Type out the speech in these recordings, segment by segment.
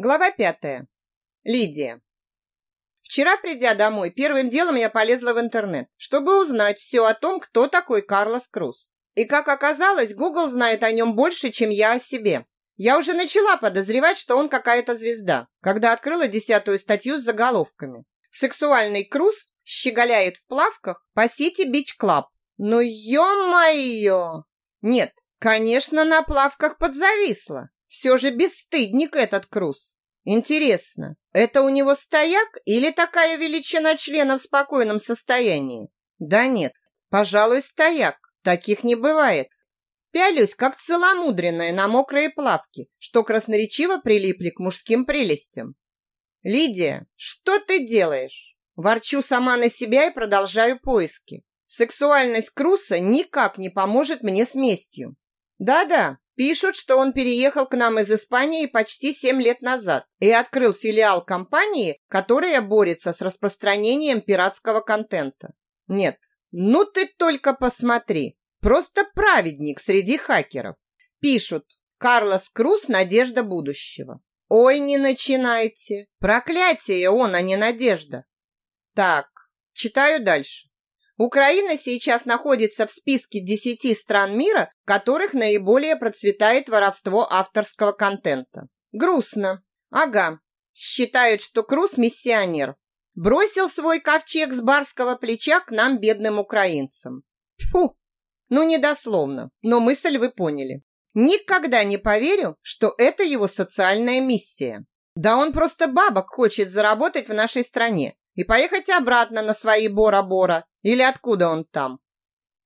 Глава пятая. Лидия. Вчера, придя домой, первым делом я полезла в интернет, чтобы узнать все о том, кто такой Карлос Круз. И, как оказалось, Google знает о нем больше, чем я о себе. Я уже начала подозревать, что он какая-то звезда, когда открыла десятую статью с заголовками. Сексуальный Круз щеголяет в плавках по сети Beach Club. Ну, ё-моё! Нет, конечно, на плавках подзависла. Все же бесстыдник этот Круз. Интересно, это у него стояк или такая величина члена в спокойном состоянии? Да нет, пожалуй, стояк. Таких не бывает. Пялюсь, как целомудренная на мокрые плавки, что красноречиво прилипли к мужским прелестям. «Лидия, что ты делаешь?» Ворчу сама на себя и продолжаю поиски. Сексуальность Круса никак не поможет мне с местью. Да-да, Пишут, что он переехал к нам из Испании почти 7 лет назад и открыл филиал компании, которая борется с распространением пиратского контента. Нет, ну ты только посмотри. Просто праведник среди хакеров. Пишут, Карлос Круз – надежда будущего. Ой, не начинайте. Проклятие он, а не надежда. Так, читаю дальше. Украина сейчас находится в списке 10 стран мира, в которых наиболее процветает воровство авторского контента. Грустно. Ага. Считают, что Круз миссионер. Бросил свой ковчег с барского плеча к нам, бедным украинцам. Тьфу! Ну, не дословно, но мысль вы поняли. Никогда не поверю, что это его социальная миссия. Да он просто бабок хочет заработать в нашей стране и поехать обратно на свои Бора-Бора или откуда он там?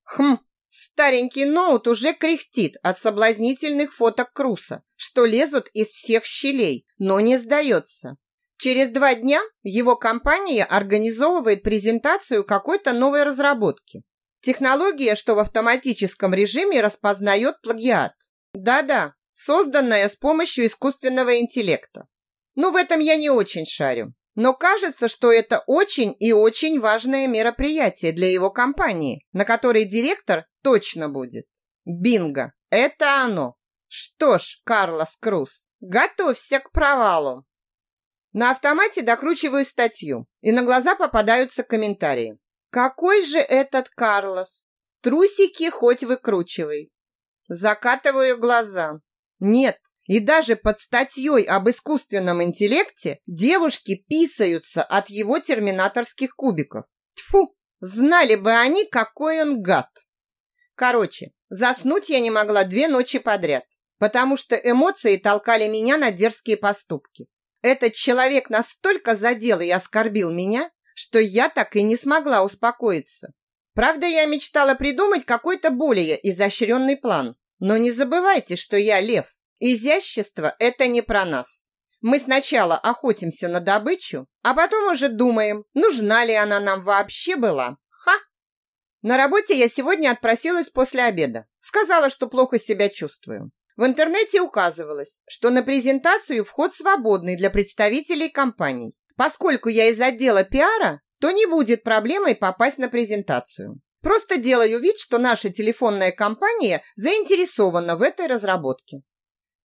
Хм, старенький ноут уже кряхтит от соблазнительных фоток Круса, что лезут из всех щелей, но не сдается. Через два дня его компания организовывает презентацию какой-то новой разработки. Технология, что в автоматическом режиме распознает плагиат. Да-да, созданная с помощью искусственного интеллекта. Ну, в этом я не очень шарю. Но кажется, что это очень и очень важное мероприятие для его компании, на которой директор точно будет. Бинго! Это оно! Что ж, Карлос Круз, готовься к провалу. На автомате докручиваю статью, и на глаза попадаются комментарии. Какой же этот Карлос? Трусики хоть выкручивай. Закатываю глаза. Нет, и даже под статьей об искусственном интеллекте девушки писаются от его терминаторских кубиков. Тьфу, знали бы они, какой он гад. Короче, заснуть я не могла две ночи подряд, потому что эмоции толкали меня на дерзкие поступки. Этот человек настолько задел и оскорбил меня, что я так и не смогла успокоиться. Правда, я мечтала придумать какой-то более изощренный план. Но не забывайте, что я лев. Изящество – это не про нас. Мы сначала охотимся на добычу, а потом уже думаем, нужна ли она нам вообще была. Ха! На работе я сегодня отпросилась после обеда. Сказала, что плохо себя чувствую. В интернете указывалось, что на презентацию вход свободный для представителей компаний. Поскольку я из отдела пиара, то не будет проблемой попасть на презентацию. Просто делаю вид, что наша телефонная компания заинтересована в этой разработке.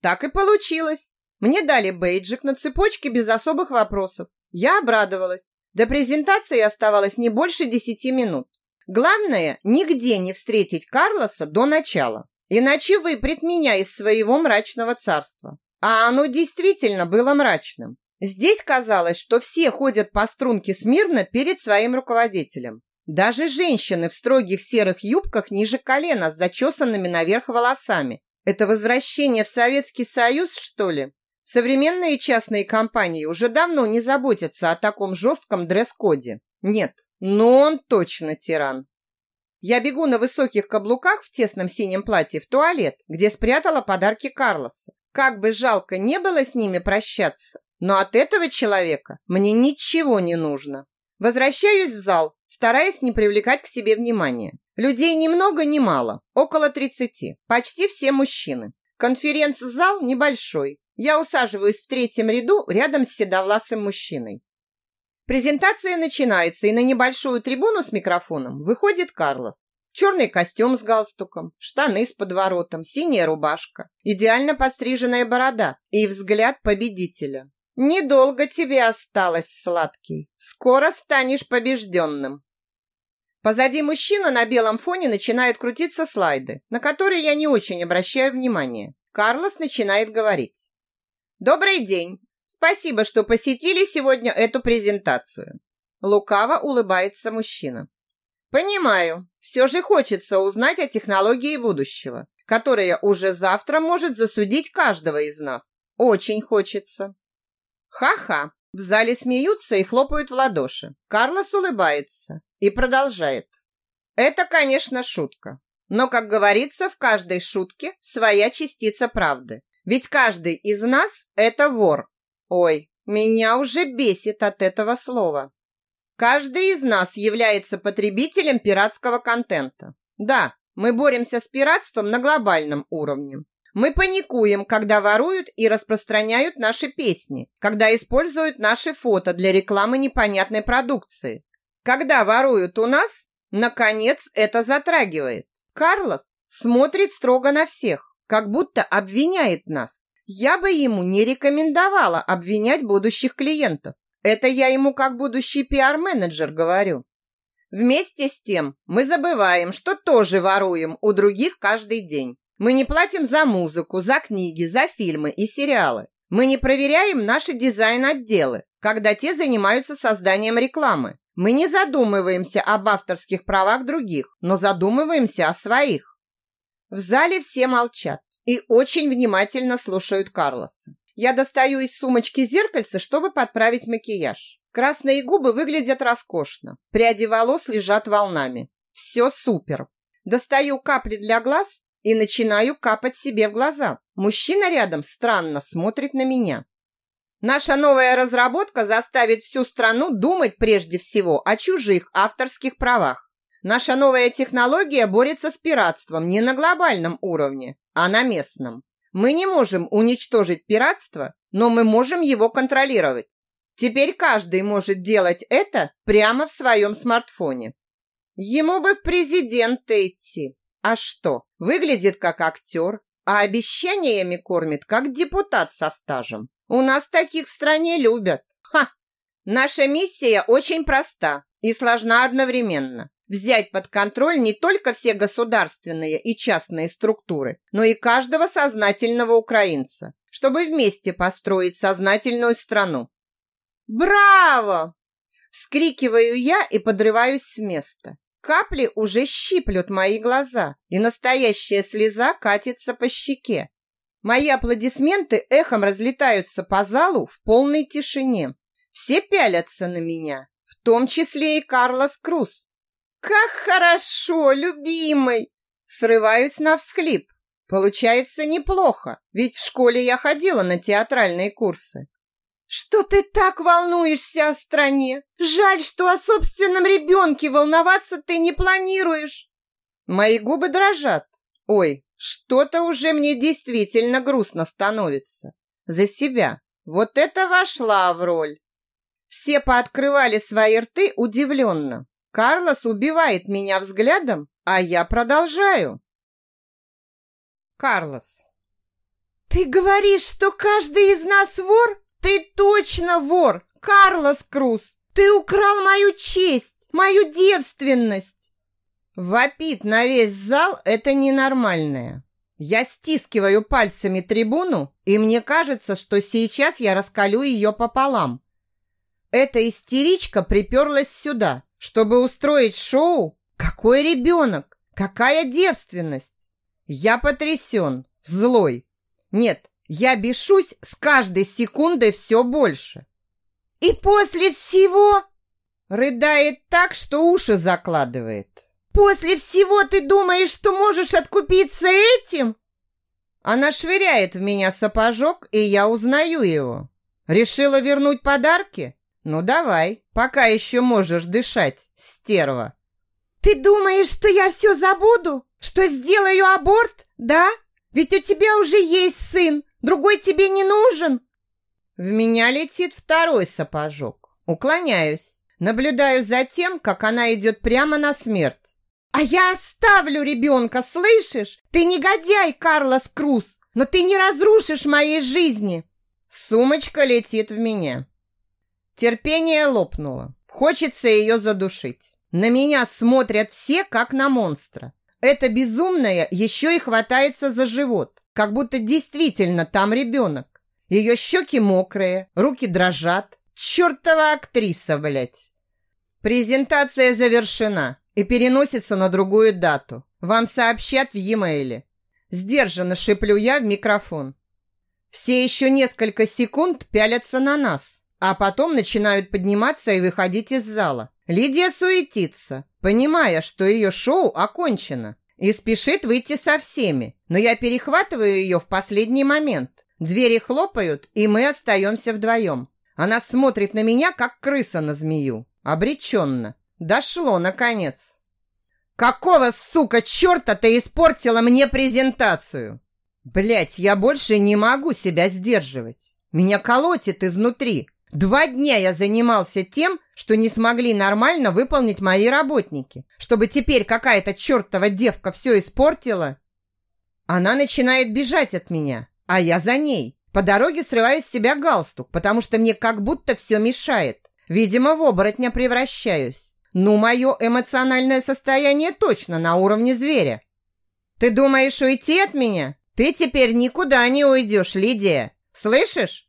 Так и получилось. Мне дали бейджик на цепочке без особых вопросов. Я обрадовалась. До презентации оставалось не больше десяти минут. Главное, нигде не встретить Карлоса до начала. Иначе выпрет меня из своего мрачного царства. А оно действительно было мрачным. Здесь казалось, что все ходят по струнке смирно перед своим руководителем. Даже женщины в строгих серых юбках ниже колена с зачесанными наверх волосами это возвращение в Советский Союз, что ли? Современные частные компании уже давно не заботятся о таком жестком дресс-коде. Нет, но он точно тиран. Я бегу на высоких каблуках в тесном синем платье в туалет, где спрятала подарки Карлоса. Как бы жалко не было с ними прощаться, но от этого человека мне ничего не нужно. Возвращаюсь в зал, стараясь не привлекать к себе внимания. Людей ни много ни мало, около 30, почти все мужчины. Конференц-зал небольшой. Я усаживаюсь в третьем ряду рядом с седовласым мужчиной. Презентация начинается, и на небольшую трибуну с микрофоном выходит Карлос. Черный костюм с галстуком, штаны с подворотом, синяя рубашка, идеально подстриженная борода и взгляд победителя. Недолго тебе осталось, сладкий. Скоро станешь побежденным. Позади мужчины на белом фоне начинают крутиться слайды, на которые я не очень обращаю внимания. Карлос начинает говорить. Добрый день. Спасибо, что посетили сегодня эту презентацию. Лукаво улыбается мужчина. Понимаю. Все же хочется узнать о технологии будущего, которая уже завтра может засудить каждого из нас. Очень хочется. Ха-ха. В зале смеются и хлопают в ладоши. Карлос улыбается и продолжает. Это, конечно, шутка. Но, как говорится, в каждой шутке своя частица правды. Ведь каждый из нас – это вор. Ой, меня уже бесит от этого слова. Каждый из нас является потребителем пиратского контента. Да, мы боремся с пиратством на глобальном уровне. Мы паникуем, когда воруют и распространяют наши песни, когда используют наши фото для рекламы непонятной продукции. Когда воруют у нас, наконец это затрагивает. Карлос смотрит строго на всех, как будто обвиняет нас. Я бы ему не рекомендовала обвинять будущих клиентов. Это я ему как будущий пиар-менеджер говорю. Вместе с тем мы забываем, что тоже воруем у других каждый день. Мы не платим за музыку, за книги, за фильмы и сериалы. Мы не проверяем наши дизайн-отделы, когда те занимаются созданием рекламы. Мы не задумываемся об авторских правах других, но задумываемся о своих. В зале все молчат и очень внимательно слушают Карлоса. Я достаю из сумочки зеркальце, чтобы подправить макияж. Красные губы выглядят роскошно. Пряди волос лежат волнами. Все супер. Достаю капли для глаз и начинаю капать себе в глаза. Мужчина рядом странно смотрит на меня. Наша новая разработка заставит всю страну думать прежде всего о чужих авторских правах. Наша новая технология борется с пиратством не на глобальном уровне, а на местном. Мы не можем уничтожить пиратство, но мы можем его контролировать. Теперь каждый может делать это прямо в своем смартфоне. Ему бы в президенты идти. А что, выглядит как актер, а обещаниями кормит как депутат со стажем. У нас таких в стране любят. Ха! Наша миссия очень проста и сложна одновременно взять под контроль не только все государственные и частные структуры, но и каждого сознательного украинца, чтобы вместе построить сознательную страну. Браво! Вскрикиваю я и подрываюсь с места. Капли уже щиплют мои глаза, и настоящая слеза катится по щеке. Мои аплодисменты эхом разлетаются по залу в полной тишине. Все пялятся на меня, в том числе и Карлос Круз, как хорошо, любимый! Срываюсь на всхлип. Получается неплохо, ведь в школе я ходила на театральные курсы. Что ты так волнуешься о стране? Жаль, что о собственном ребенке волноваться ты не планируешь. Мои губы дрожат. Ой, что-то уже мне действительно грустно становится. За себя. Вот это вошла в роль. Все пооткрывали свои рты удивленно. Карлос убивает меня взглядом, а я продолжаю. Карлос. Ты говоришь, что каждый из нас вор? Ты точно вор, Карлос Круз. Ты украл мою честь, мою девственность. Вопит на весь зал это ненормальное. Я стискиваю пальцами трибуну, и мне кажется, что сейчас я раскалю ее пополам. Эта истеричка приперлась сюда, чтобы устроить шоу? Какой ребенок? Какая девственность? Я потрясен, злой. Нет, я бешусь с каждой секундой все больше. И после всего... Рыдает так, что уши закладывает. После всего ты думаешь, что можешь откупиться этим? Она швыряет в меня сапожок, и я узнаю его. Решила вернуть подарки? Ну давай, пока еще можешь дышать, стерва. Ты думаешь, что я все забуду? Что сделаю аборт, да? Ведь у тебя уже есть сын, другой тебе не нужен. В меня летит второй сапожок. Уклоняюсь, наблюдаю за тем, как она идет прямо на смерть. А я оставлю ребенка, слышишь? Ты негодяй, Карлос Круз, но ты не разрушишь моей жизни. Сумочка летит в меня. Терпение лопнуло. Хочется ее задушить. На меня смотрят все, как на монстра. Эта безумная еще и хватается за живот, как будто действительно там ребенок. Ее щеки мокрые, руки дрожат. Чертова актриса, блядь. Презентация завершена и переносится на другую дату. Вам сообщат в e-mail. Сдержанно шиплю я в микрофон. Все еще несколько секунд пялятся на нас, а потом начинают подниматься и выходить из зала. Лидия суетится, понимая, что ее шоу окончено, и спешит выйти со всеми, но я перехватываю ее в последний момент. Двери хлопают, и мы остаемся вдвоем. Она смотрит на меня, как крыса на змею. Обреченно. Дошло, наконец. «Какого, сука, черта ты испортила мне презентацию?» Блять, я больше не могу себя сдерживать. Меня колотит изнутри. Два дня я занимался тем, что не смогли нормально выполнить мои работники, чтобы теперь какая-то чертова девка все испортила. Она начинает бежать от меня, а я за ней. По дороге срываю с себя галстук, потому что мне как будто все мешает. Видимо, в оборотня превращаюсь. Ну, мое эмоциональное состояние точно на уровне зверя. Ты думаешь уйти от меня? Ты теперь никуда не уйдешь, Лидия. Слышишь?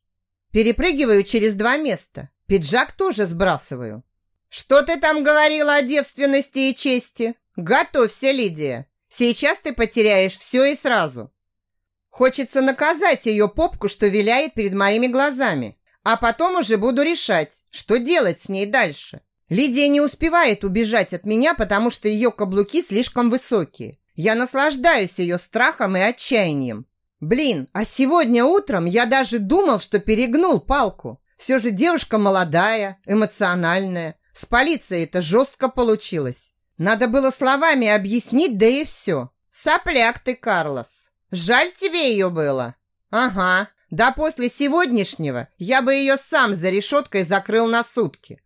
Перепрыгиваю через два места. Пиджак тоже сбрасываю. Что ты там говорила о девственности и чести? Готовься, Лидия. Сейчас ты потеряешь все и сразу. Хочется наказать ее попку, что виляет перед моими глазами. А потом уже буду решать, что делать с ней дальше. Лидия не успевает убежать от меня, потому что ее каблуки слишком высокие. Я наслаждаюсь ее страхом и отчаянием. Блин, а сегодня утром я даже думал, что перегнул палку. Все же девушка молодая, эмоциональная. С полицией это жестко получилось. Надо было словами объяснить, да и все. Сопляк ты, Карлос. Жаль тебе ее было. Ага, да после сегодняшнего я бы ее сам за решеткой закрыл на сутки.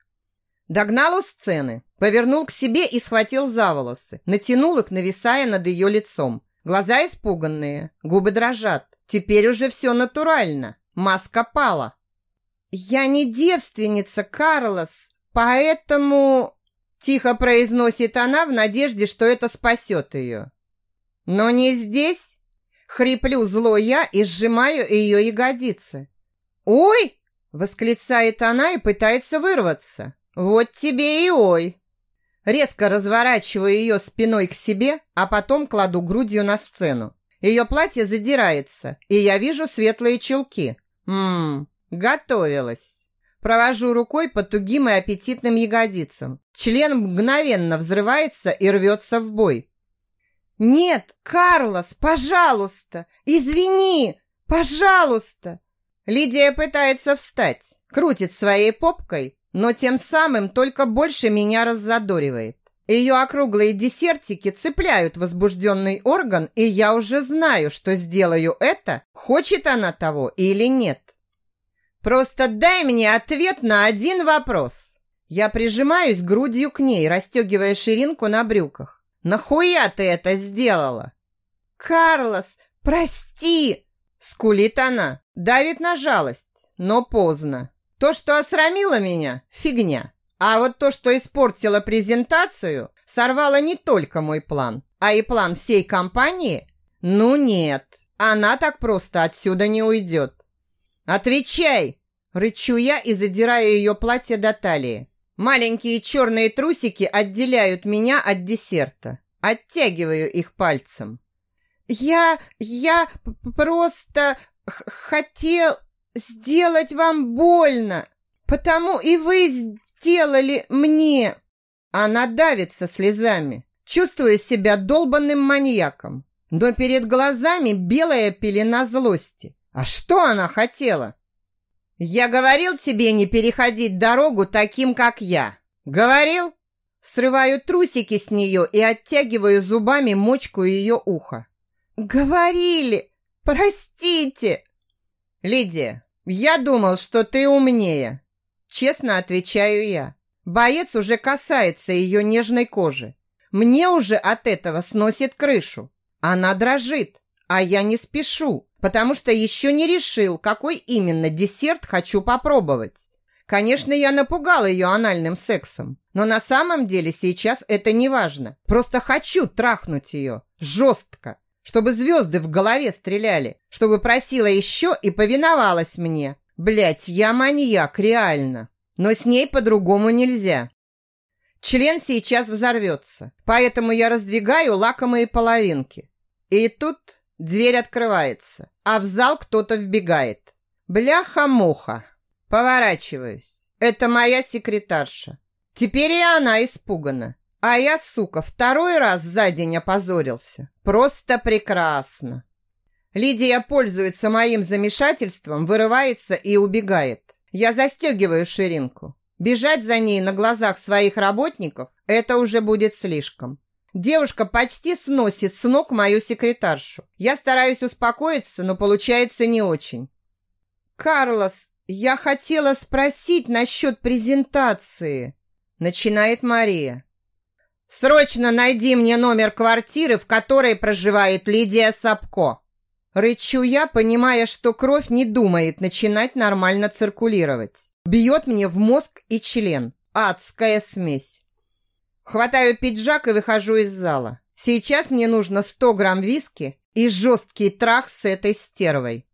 Догнал у сцены, повернул к себе и схватил за волосы, натянул их, нависая над ее лицом. Глаза испуганные, губы дрожат. Теперь уже все натурально. Маска пала. «Я не девственница, Карлос, поэтому...» Тихо произносит она в надежде, что это спасет ее. «Но не здесь!» Хриплю зло я и сжимаю ее ягодицы. «Ой!» – восклицает она и пытается вырваться. «Вот тебе и ой!» Резко разворачиваю ее спиной к себе, а потом кладу грудью на сцену. Ее платье задирается, и я вижу светлые чулки. Ммм, готовилась. Провожу рукой по тугим и аппетитным ягодицам. Член мгновенно взрывается и рвется в бой. «Нет, Карлос, пожалуйста! Извини! Пожалуйста!» Лидия пытается встать, крутит своей попкой, но тем самым только больше меня раззадоривает. Ее округлые десертики цепляют возбужденный орган, и я уже знаю, что сделаю это, хочет она того или нет. Просто дай мне ответ на один вопрос. Я прижимаюсь грудью к ней, расстегивая ширинку на брюках. Нахуя ты это сделала? Карлос, прости! Скулит она, давит на жалость, но поздно. То, что осрамило меня, фигня. А вот то, что испортило презентацию, сорвало не только мой план, а и план всей компании. Ну нет, она так просто отсюда не уйдет. Отвечай, рычу я и задираю ее платье до талии. Маленькие черные трусики отделяют меня от десерта. Оттягиваю их пальцем. Я я просто хотел сделать вам больно, потому и вы сделали мне. Она давится слезами, чувствуя себя долбанным маньяком, но перед глазами белая пелена злости. А что она хотела? Я говорил тебе не переходить дорогу таким, как я. Говорил? Срываю трусики с нее и оттягиваю зубами мочку ее уха. Говорили. Простите. Лидия, я думал, что ты умнее. Честно отвечаю я. Боец уже касается ее нежной кожи. Мне уже от этого сносит крышу. Она дрожит, а я не спешу, потому что еще не решил, какой именно десерт хочу попробовать. Конечно, я напугал ее анальным сексом, но на самом деле сейчас это не важно. Просто хочу трахнуть ее жестко, чтобы звезды в голове стреляли, чтобы просила еще и повиновалась мне. Блять, я маньяк, реально. Но с ней по-другому нельзя. Член сейчас взорвется, поэтому я раздвигаю лакомые половинки. И тут дверь открывается, а в зал кто-то вбегает. Бляха-муха. Поворачиваюсь. Это моя секретарша. Теперь и она испугана. А я, сука, второй раз за день опозорился. Просто прекрасно. Лидия пользуется моим замешательством, вырывается и убегает. Я застегиваю ширинку. Бежать за ней на глазах своих работников – это уже будет слишком. Девушка почти сносит с ног мою секретаршу. Я стараюсь успокоиться, но получается не очень. «Карлос, я хотела спросить насчет презентации», – начинает Мария. «Срочно найди мне номер квартиры, в которой проживает Лидия Сапко». Рычу я, понимая, что кровь не думает начинать нормально циркулировать. Бьет мне в мозг и член. Адская смесь. Хватаю пиджак и выхожу из зала. Сейчас мне нужно 100 грамм виски и жесткий трах с этой стервой.